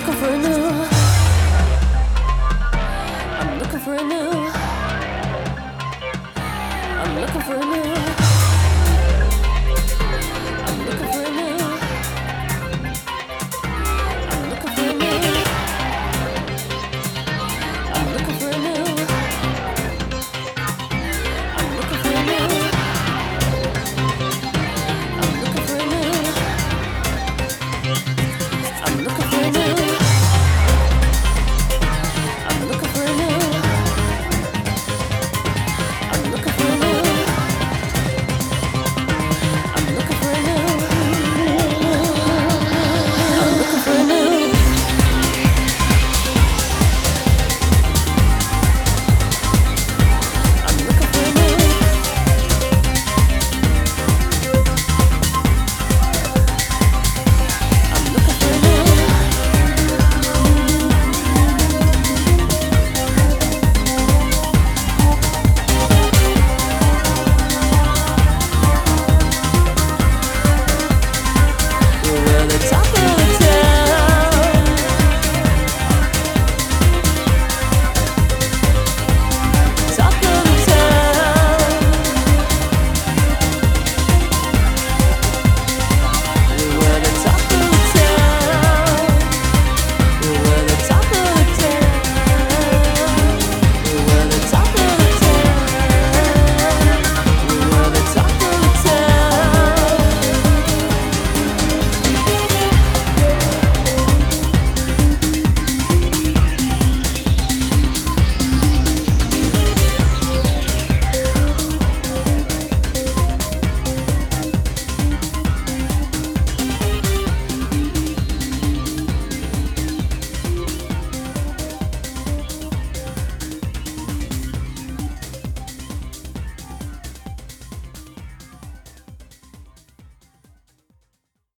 looking for a new. I'm looking for a new. I'm looking for a new.